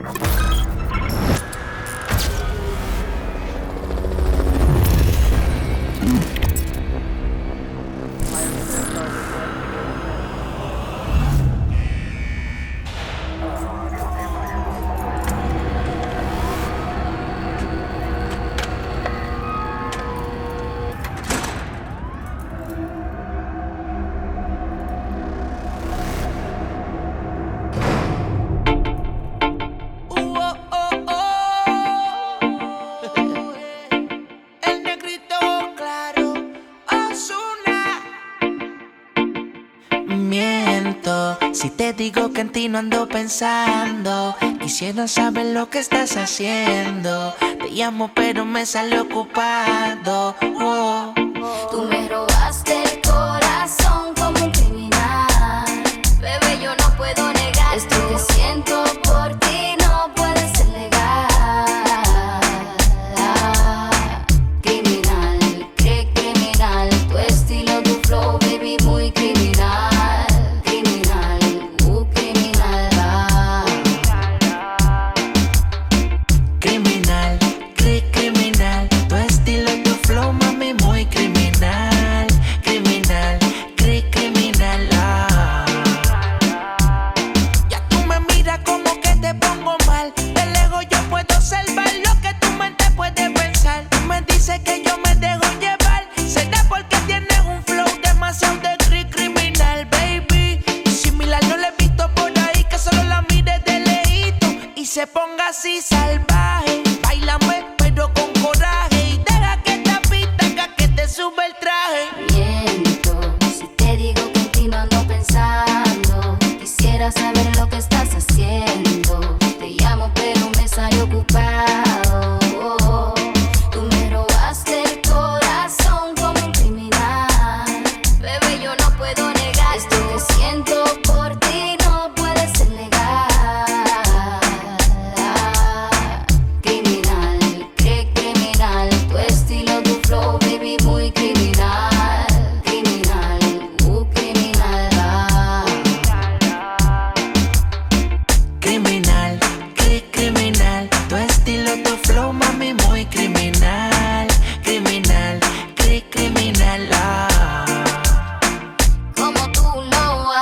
Thank you. Digo que en ti no ando pensando. Quisiera saber lo que estás haciendo. Te llamo, pero me sale ocupado. Oh. Me así salvaje.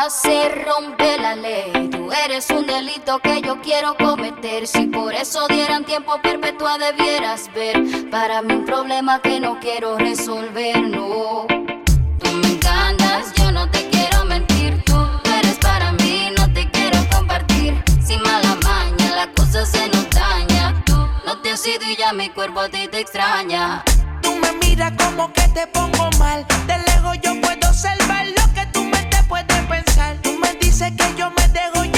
Lo haces, rompe la ley. Tú eres un delito que yo quiero cometer. Si por eso dieran tiempo perpetua, debieras ver. Para mí, un problema que no quiero resolver, no. Tú me encantas, yo no te quiero mentir. Tú eres para mí, no te quiero compartir. Sin mala maña, la cosa se nos daña. Tú no te has ido y ya mi cuerpo a ti te extraña. Tú me miras como que te pongo mal. De pensar. Tú me dices que yo me dejo